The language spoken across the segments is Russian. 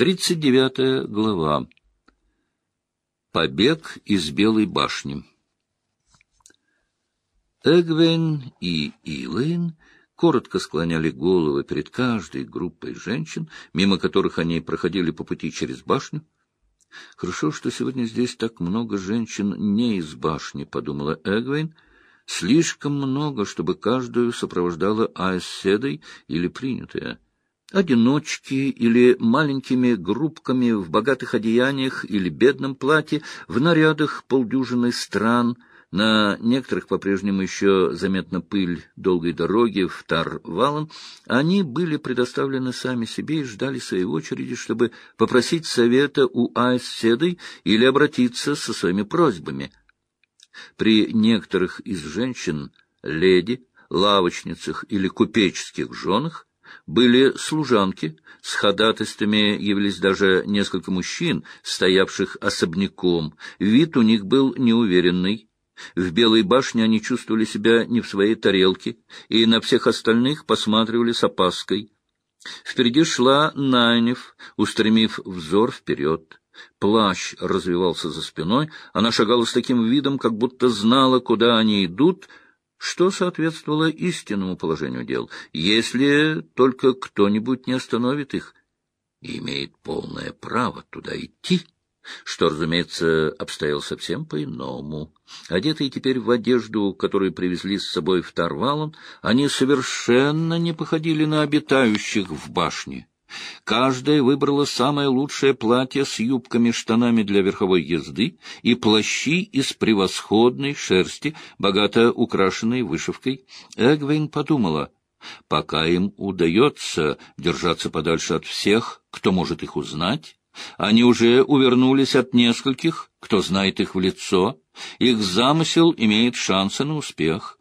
Тридцать девятая глава. Побег из Белой башни. Эгвен и Илэйн коротко склоняли головы перед каждой группой женщин, мимо которых они проходили по пути через башню. «Хорошо, что сегодня здесь так много женщин не из башни», — подумала Эгвен. «Слишком много, чтобы каждую сопровождала Айседой или принятая» одиночки или маленькими группками в богатых одеяниях или бедном платье, в нарядах полдюжины стран, на некоторых по-прежнему еще заметна пыль долгой дороги в Тар-Валан, они были предоставлены сами себе и ждали своей очереди, чтобы попросить совета у Айс-Седой или обратиться со своими просьбами. При некоторых из женщин, леди, лавочницах или купеческих женах были служанки, с ходатайствами явились даже несколько мужчин, стоявших особняком. Вид у них был неуверенный. В Белой башне они чувствовали себя не в своей тарелке, и на всех остальных посматривали с опаской. Впереди шла Найнев, устремив взор вперед. Плащ развивался за спиной, она шагала с таким видом, как будто знала, куда они идут — что соответствовало истинному положению дел, если только кто-нибудь не остановит их и имеет полное право туда идти, что, разумеется, обстоял совсем по-иному. Одетые теперь в одежду, которую привезли с собой в Тарвалон, они совершенно не походили на обитающих в башне. Каждая выбрала самое лучшее платье с юбками-штанами для верховой езды и плащи из превосходной шерсти, богато украшенной вышивкой. Эгвейн подумала, пока им удается держаться подальше от всех, кто может их узнать, они уже увернулись от нескольких, кто знает их в лицо, их замысел имеет шансы на успех.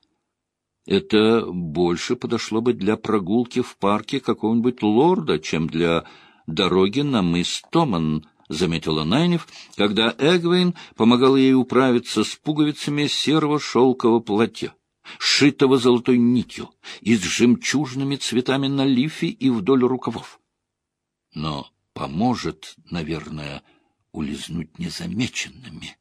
Это больше подошло бы для прогулки в парке какого-нибудь лорда, чем для дороги на мыс Томан, — заметила Найнев, когда Эгвейн помогал ей управиться с пуговицами серого шелкового платья, сшитого золотой нитью и с жемчужными цветами на лифе и вдоль рукавов. Но поможет, наверное, улизнуть незамеченными.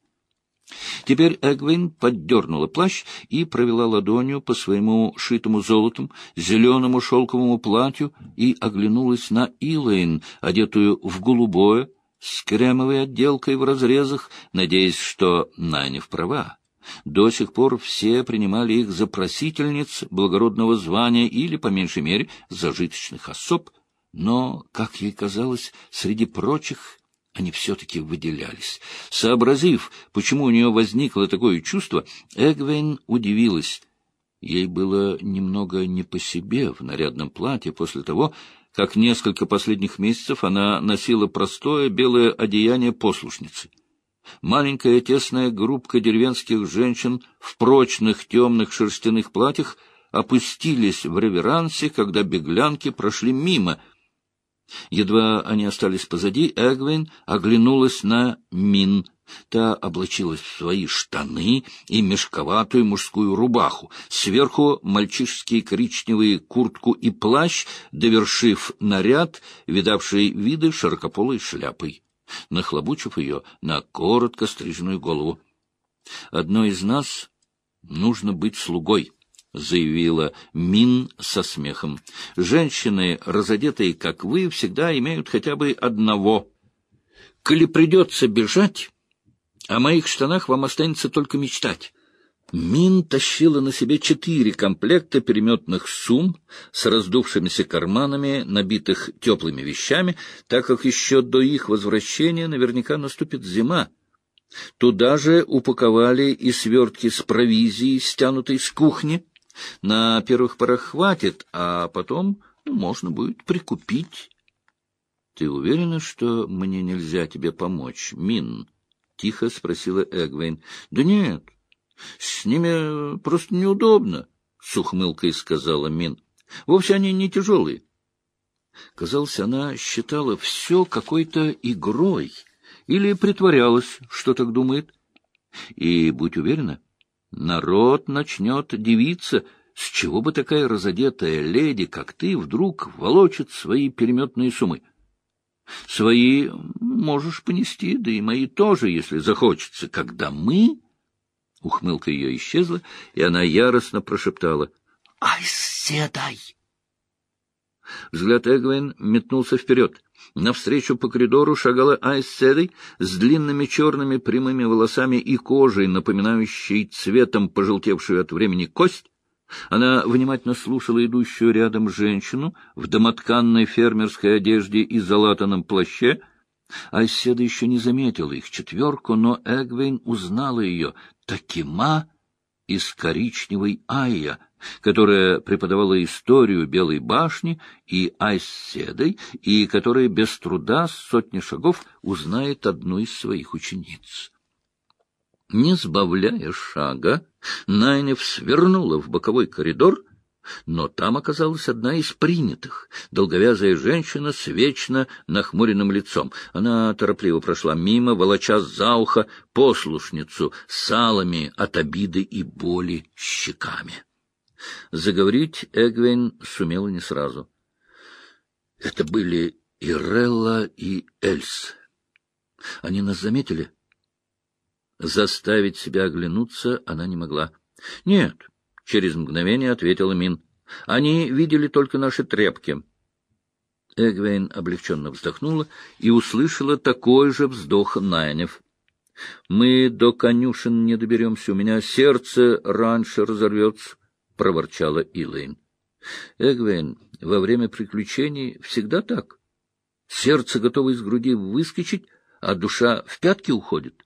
Теперь Эгвин поддернула плащ и провела ладонью по своему шитому золотом, зеленому шелковому платью и оглянулась на Илэйн, одетую в голубое, с кремовой отделкой в разрезах, надеясь, что Найнев права. До сих пор все принимали их за просительниц благородного звания или, по меньшей мере, зажиточных особ, но, как ей казалось, среди прочих они все-таки выделялись. Сообразив, почему у нее возникло такое чувство, Эгвейн удивилась. Ей было немного не по себе в нарядном платье после того, как несколько последних месяцев она носила простое белое одеяние послушницы. Маленькая тесная группка деревенских женщин в прочных темных шерстяных платьях опустились в реверансе, когда беглянки прошли мимо — Едва они остались позади, Эгвин оглянулась на Мин. Та облачилась в свои штаны и мешковатую мужскую рубаху, сверху мальчишеские коричневые куртку и плащ, довершив наряд, видавший виды широкополой шляпой, нахлобучив ее на коротко стриженную голову. «Одной из нас нужно быть слугой». — заявила Мин со смехом. — Женщины, разодетые, как вы, всегда имеют хотя бы одного. Коли придется бежать, о моих штанах вам останется только мечтать. Мин тащила на себе четыре комплекта переметных сумм с раздувшимися карманами, набитых теплыми вещами, так как еще до их возвращения наверняка наступит зима. Туда же упаковали и свертки с провизией, стянутой с кухни, на первых порах хватит, а потом ну, можно будет прикупить. — Ты уверена, что мне нельзя тебе помочь, Мин? — тихо спросила Эгвейн. — Да нет, с ними просто неудобно, — с ухмылкой сказала Мин. — Вовсе они не тяжелые. Казалось, она считала все какой-то игрой или притворялась, что так думает. И, будь уверена, Народ начнет дивиться, с чего бы такая разодетая леди, как ты, вдруг волочит свои переметные суммы. Свои можешь понести, да и мои тоже, если захочется. Когда мы... Ухмылка ее исчезла, и она яростно прошептала. — Ай, седай! Взгляд Эгвин метнулся вперед. Навстречу по коридору шагала Айс Седой с длинными черными прямыми волосами и кожей, напоминающей цветом пожелтевшую от времени кость. Она внимательно слушала идущую рядом женщину в домотканной фермерской одежде и залатанном плаще. Айседа еще не заметила их четверку, но Эгвейн узнала ее — Такима из коричневой Айя, которая преподавала историю Белой башни и Айседой, и которая без труда с сотни шагов узнает одну из своих учениц. Не сбавляя шага, Найнев свернула в боковой коридор, но там оказалась одна из принятых, долговязая женщина с вечно нахмуренным лицом. Она торопливо прошла мимо, волоча за ухо послушницу салами от обиды и боли щеками. Заговорить Эгвейн сумела не сразу. Это были Ирелла и Эльс. Они нас заметили? Заставить себя оглянуться она не могла. — Нет, — через мгновение ответила Мин. — Они видели только наши тряпки. Эгвейн облегченно вздохнула и услышала такой же вздох Найнев. — Мы до конюшен не доберемся, у меня сердце раньше разорвется, — проворчала Илэйн. — Эгвейн, во время приключений всегда так. Сердце готово из груди выскочить, а душа в пятки уходит.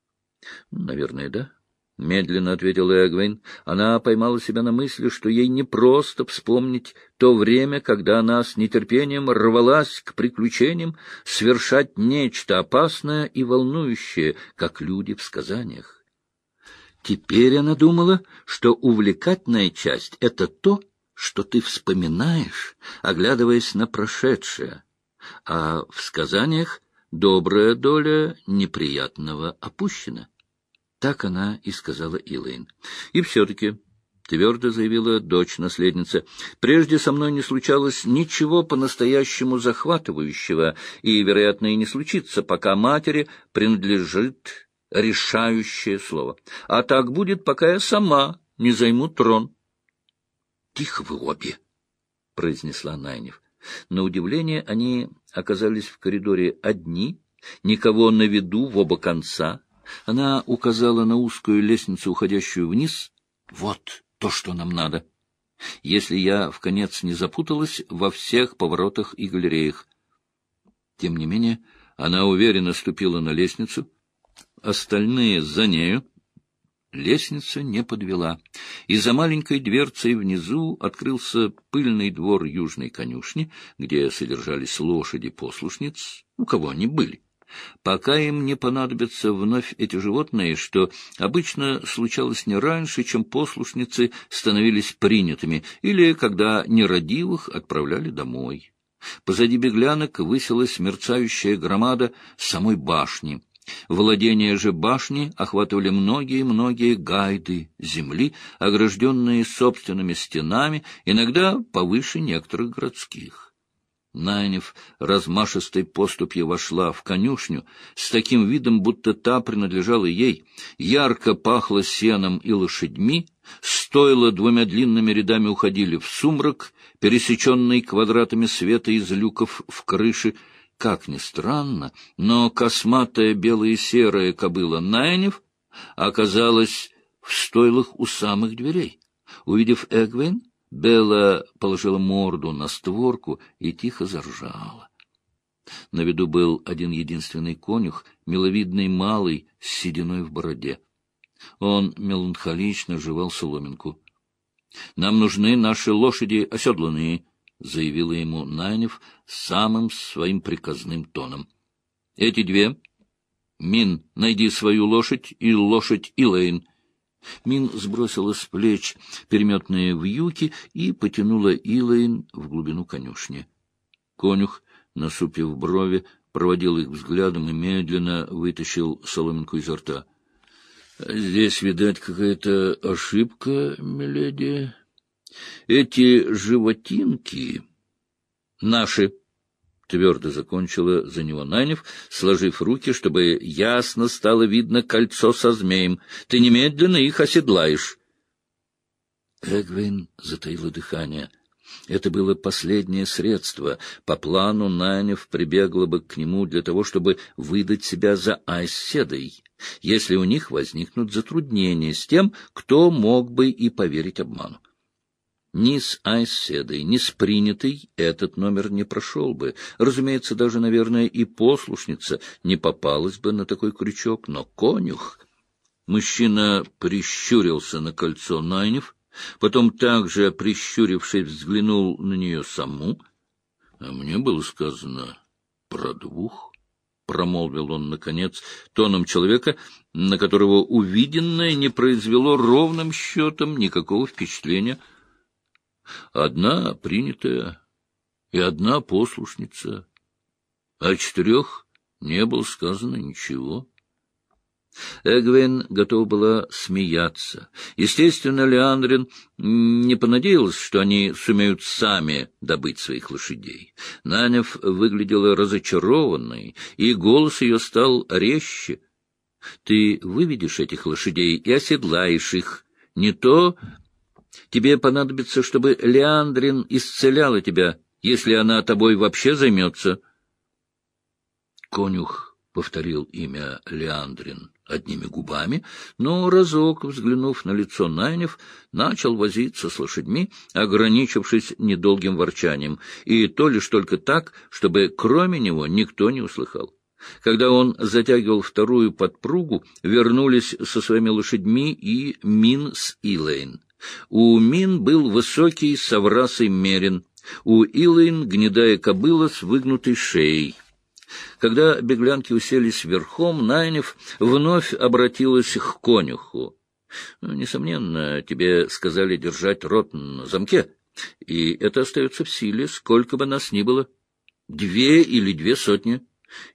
— Наверное, да. — медленно ответила Эгвейн. Она поймала себя на мысли, что ей не просто вспомнить то время, когда она с нетерпением рвалась к приключениям, совершать нечто опасное и волнующее, как люди в сказаниях. Теперь она думала, что увлекательная часть — это то, что ты вспоминаешь, оглядываясь на прошедшее, а в сказаниях добрая доля неприятного опущена. Так она и сказала Илэйн. И все-таки, — твердо заявила дочь-наследница, — прежде со мной не случалось ничего по-настоящему захватывающего, и, вероятно, и не случится, пока матери принадлежит решающее слово. А так будет, пока я сама не займу трон. — Тихо вы обе! — произнесла Найнев. На удивление они оказались в коридоре одни, никого на виду в оба конца — она указала на узкую лестницу, уходящую вниз. Вот то, что нам надо. Если я в конец не запуталась во всех поворотах и галереях. Тем не менее, она уверенно ступила на лестницу. Остальные за нею. Лестница не подвела, и за маленькой дверцей внизу открылся пыльный двор южной конюшни, где содержались лошади-послушниц, у кого они были пока им не понадобятся вновь эти животные, что обычно случалось не раньше, чем послушницы становились принятыми, или когда нерадивых отправляли домой. Позади беглянок высилась мерцающая громада самой башни. Владения же башни охватывали многие-многие гайды земли, огражденные собственными стенами, иногда повыше некоторых городских. Найнев размашистой поступью вошла в конюшню с таким видом, будто та принадлежала ей. Ярко пахло сеном и лошадьми, стоило двумя длинными рядами уходили в сумрак, пересеченный квадратами света из люков в крыше. Как ни странно, но косматая белая и серая кобыла Найнев оказалась в стойлах у самых дверей. Увидев Эгвин, Белла положила морду на створку и тихо заржала. На виду был один единственный конюх, миловидный малый, с сединой в бороде. Он меланхолично жевал соломинку. — Нам нужны наши лошади оседланные, — заявила ему Найнев самым своим приказным тоном. — Эти две. Мин, найди свою лошадь и лошадь Илэйн. Мин сбросила с плеч переметные вьюки и потянула Илайн в глубину конюшни. Конюх, насупив брови, проводил их взглядом и медленно вытащил соломинку изо рта. — Здесь, видать, какая-то ошибка, миледи. Эти животинки наши, Твердо закончила за него Нанев, сложив руки, чтобы ясно стало видно кольцо со змеем. Ты немедленно их оседлаешь. Эгвин затаила дыхание. Это было последнее средство. По плану Нанев прибегла бы к нему для того, чтобы выдать себя за Айседой, если у них возникнут затруднения с тем, кто мог бы и поверить обману. Ни с Айседой, ни с принятой этот номер не прошел бы. Разумеется, даже, наверное, и послушница не попалась бы на такой крючок, но конюх... Мужчина прищурился на кольцо Найнев, потом также, прищурившись, взглянул на нее саму. А мне было сказано про двух. Промолвил он, наконец, тоном человека, на которого увиденное не произвело ровным счетом никакого впечатления — Одна принятая и одна послушница. О четырех не было сказано ничего. Эгвин готова была смеяться. Естественно, Леандрин не понадеялся, что они сумеют сами добыть своих лошадей. Нанев выглядела разочарованной, и голос ее стал резче. — Ты выведешь этих лошадей и оседлаешь их. Не то Тебе понадобится, чтобы Леандрин исцеляла тебя, если она тобой вообще займется. Конюх повторил имя Леандрин одними губами, но разок, взглянув на лицо Найнев, начал возиться с лошадьми, ограничившись недолгим ворчанием, и то лишь только так, чтобы кроме него никто не услыхал. Когда он затягивал вторую подпругу, вернулись со своими лошадьми и Мин с Илэйн. У Мин был высокий соврасый мерин, у Илайн гнедая кобыла с выгнутой шеей. Когда беглянки уселись верхом, Найнев вновь обратилась к конюху. «Ну, — Несомненно, тебе сказали держать рот на замке, и это остается в силе, сколько бы нас ни было. Две или две сотни.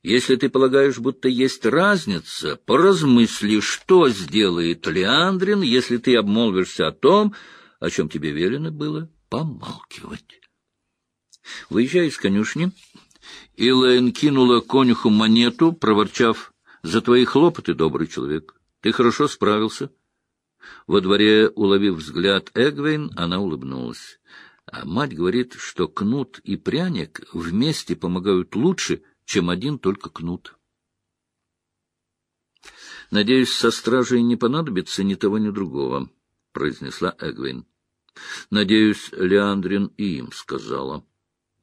Если ты полагаешь, будто есть разница, поразмысли, что сделает Леандрин, если ты обмолвишься о том, о чем тебе велено было помалкивать. Выезжая из конюшни, Илайн кинула конюху монету, проворчав, «За твои хлопоты, добрый человек, ты хорошо справился». Во дворе, уловив взгляд Эгвейн, она улыбнулась. А мать говорит, что кнут и пряник вместе помогают лучше — чем один только кнут. — Надеюсь, со стражей не понадобится ни того, ни другого, — произнесла Эгвин. — Надеюсь, Леандрин и им сказала. —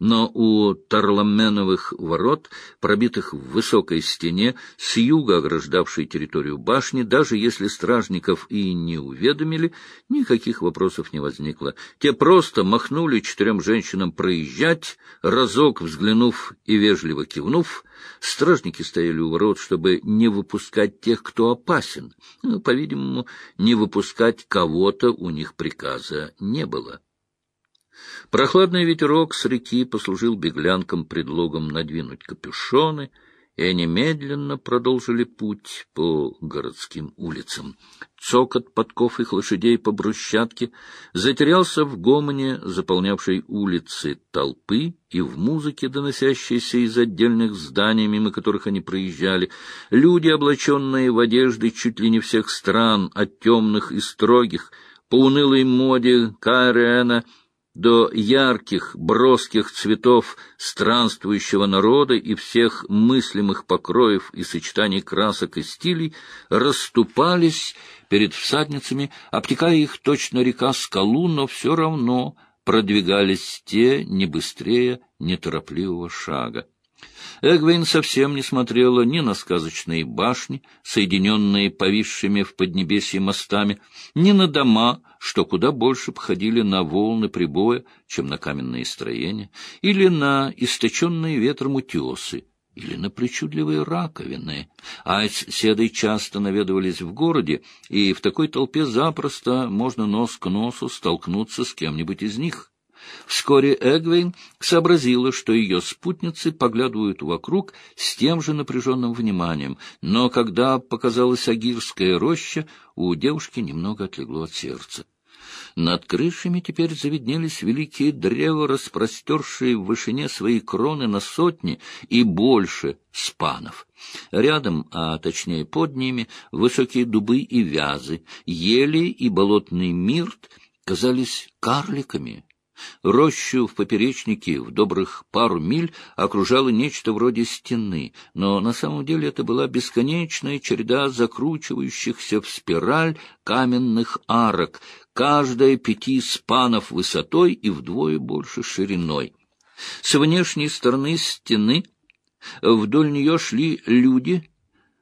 но у Тарламеновых ворот, пробитых в высокой стене, с юга ограждавшей территорию башни, даже если стражников и не уведомили, никаких вопросов не возникло. Те просто махнули четырем женщинам проезжать, разок взглянув и вежливо кивнув. Стражники стояли у ворот, чтобы не выпускать тех, кто опасен. Ну, по-видимому, не выпускать кого-то у них приказа не было. Прохладный ветерок с реки послужил беглянкам предлогом надвинуть капюшоны, и они медленно продолжили путь по городским улицам. Цокот подков их лошадей по брусчатке затерялся в гомоне, заполнявшей улицы толпы, и в музыке, доносящейся из отдельных зданий, мимо которых они проезжали. Люди, облаченные в одежды чуть ли не всех стран, от темных и строгих, по унылой моде Кайрена — до ярких, броских цветов странствующего народа и всех мыслимых покроев и сочетаний красок и стилей расступались перед всадницами, обтекая их точно река скалу, но все равно продвигались те не быстрее неторопливого шага. Эгвейн совсем не смотрела ни на сказочные башни, соединенные повисшими в поднебесье мостами, ни на дома, что куда больше походили на волны прибоя, чем на каменные строения, или на источенные ветром утесы, или на причудливые раковины. А седой часто наведывались в городе, и в такой толпе запросто можно нос к носу столкнуться с кем-нибудь из них. Вскоре Эгвейн сообразила, что ее спутницы поглядывают вокруг с тем же напряженным вниманием, но когда показалась Агирская роща, у девушки немного отлегло от сердца. Над крышами теперь завиднелись великие древа, распростершие в вышине свои кроны на сотни и больше спанов. Рядом, а точнее под ними, высокие дубы и вязы, ели и болотный мирт казались карликами, Рощу в поперечнике в добрых пару миль окружало нечто вроде стены, но на самом деле это была бесконечная череда закручивающихся в спираль каменных арок, каждая пяти спанов высотой и вдвое больше шириной. С внешней стороны стены вдоль нее шли люди,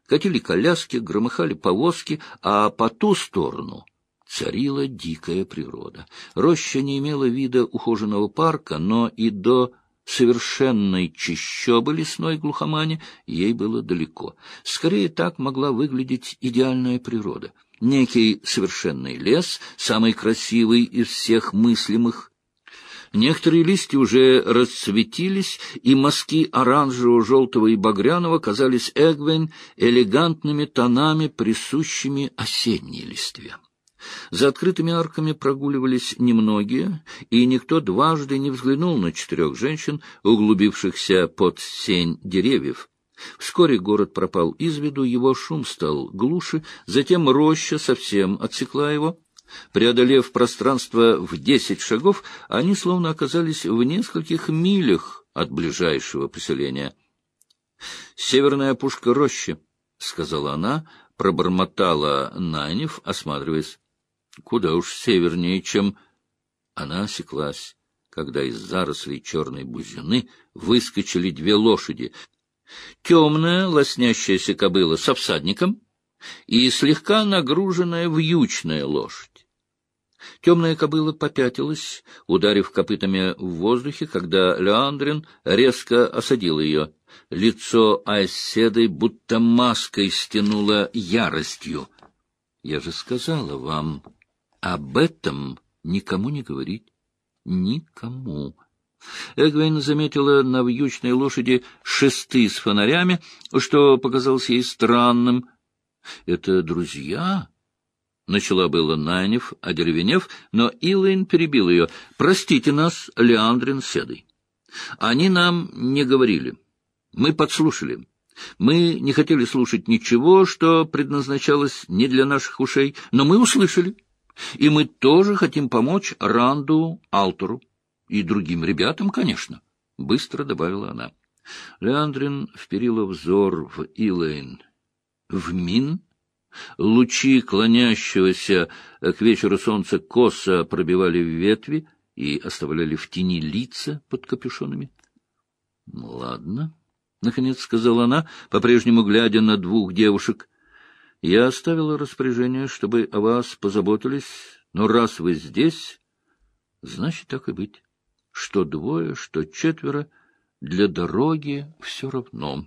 катили коляски, громыхали повозки, а по ту сторону — царила дикая природа. Роща не имела вида ухоженного парка, но и до совершенной чащобы лесной глухомани ей было далеко. Скорее так могла выглядеть идеальная природа. Некий совершенный лес, самый красивый из всех мыслимых. Некоторые листья уже расцветились, и мазки оранжевого, желтого и багряного казались Эгвен элегантными тонами, присущими осенней листве. За открытыми арками прогуливались немногие, и никто дважды не взглянул на четырех женщин, углубившихся под сень деревьев. Вскоре город пропал из виду, его шум стал глуше, затем роща совсем отсекла его. Преодолев пространство в десять шагов, они словно оказались в нескольких милях от ближайшего поселения. «Северная пушка рощи», — сказала она, пробормотала Найнев, осматриваясь куда уж севернее, чем... Она осеклась, когда из зарослей черной бузины выскочили две лошади. Темная, лоснящаяся кобыла со всадником и слегка нагруженная вьючная лошадь. Темная кобыла попятилась, ударив копытами в воздухе, когда Леандрин резко осадил ее. Лицо Айседой будто маской стянуло яростью. — Я же сказала вам, об этом никому не говорить. Никому. Эгвейн заметила на вьючной лошади шесты с фонарями, что показалось ей странным. — Это друзья? — начала было Найнев, одеревенев, но Илайн перебил ее. — Простите нас, Леандрин Седой. Они нам не говорили. Мы подслушали. Мы не хотели слушать ничего, что предназначалось не для наших ушей, но мы услышали. — и мы тоже хотим помочь Ранду Алтору. И другим ребятам, конечно, — быстро добавила она. Леандрин вперила взор в Илэйн. В Мин? Лучи клонящегося к вечеру солнца косо пробивали в ветви и оставляли в тени лица под капюшонами. — Ладно, — наконец сказала она, по-прежнему глядя на двух девушек. Я оставила распоряжение, чтобы о вас позаботились, но раз вы здесь, значит, так и быть. Что двое, что четверо, для дороги все равно.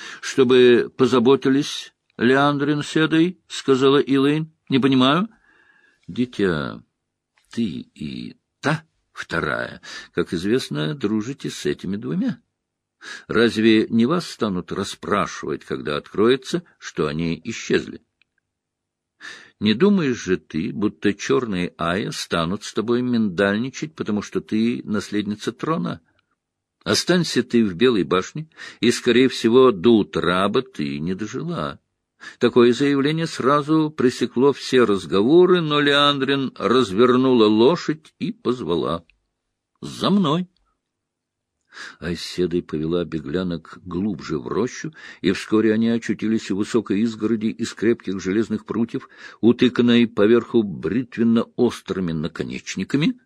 — Чтобы позаботились, Леандрин Седой, — сказала Илэйн. — Не понимаю. — Дитя, ты и та вторая, как известно, дружите с этими двумя. Разве не вас станут расспрашивать, когда откроется, что они исчезли? Не думаешь же ты, будто черные Ая станут с тобой миндальничать, потому что ты наследница трона? Останься ты в Белой башне, и, скорее всего, до утра бы ты не дожила. Такое заявление сразу пресекло все разговоры, но Леандрин развернула лошадь и позвала. — За мной! Айседой повела беглянок глубже в рощу, и вскоре они очутились в высокой изгороди из крепких железных прутьев, утыканной поверху бритвенно-острыми наконечниками.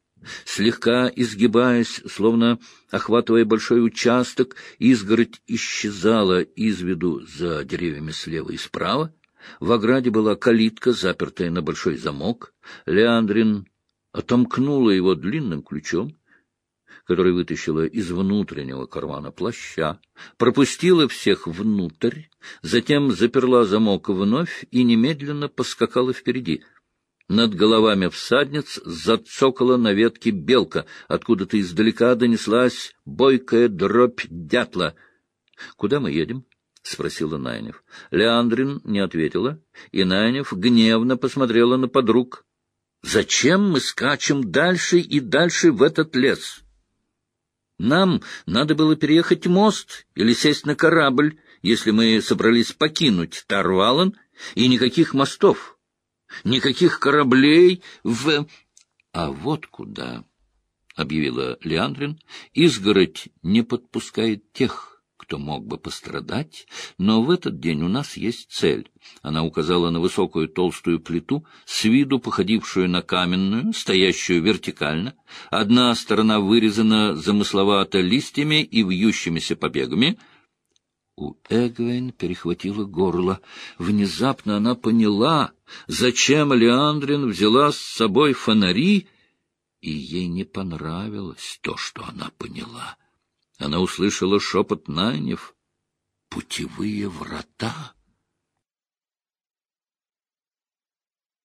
Слегка изгибаясь, словно охватывая большой участок, изгородь исчезала из виду за деревьями слева и справа. В ограде была калитка, запертая на большой замок. Леандрин отомкнула его длинным ключом который вытащила из внутреннего кармана плаща, пропустила всех внутрь, затем заперла замок вновь и немедленно поскакала впереди. Над головами всадниц зацокала на ветке белка, откуда-то издалека донеслась бойкая дробь дятла. — Куда мы едем? — спросила Найнев. Леандрин не ответила, и Найнев гневно посмотрела на подруг. Зачем мы скачем дальше и дальше в этот лес? Нам надо было переехать мост или сесть на корабль, если мы собрались покинуть Тарвалан, и никаких мостов, никаких кораблей в... А вот куда, — объявила Леандрин, — изгородь не подпускает тех, кто мог бы пострадать, но в этот день у нас есть цель. Она указала на высокую толстую плиту, с виду походившую на каменную, стоящую вертикально. Одна сторона вырезана замысловато листьями и вьющимися побегами. У Эгвейн перехватило горло. Внезапно она поняла, зачем Леандрин взяла с собой фонари, и ей не понравилось то, что она поняла. Она услышала шепот Найнев. «Путевые врата!»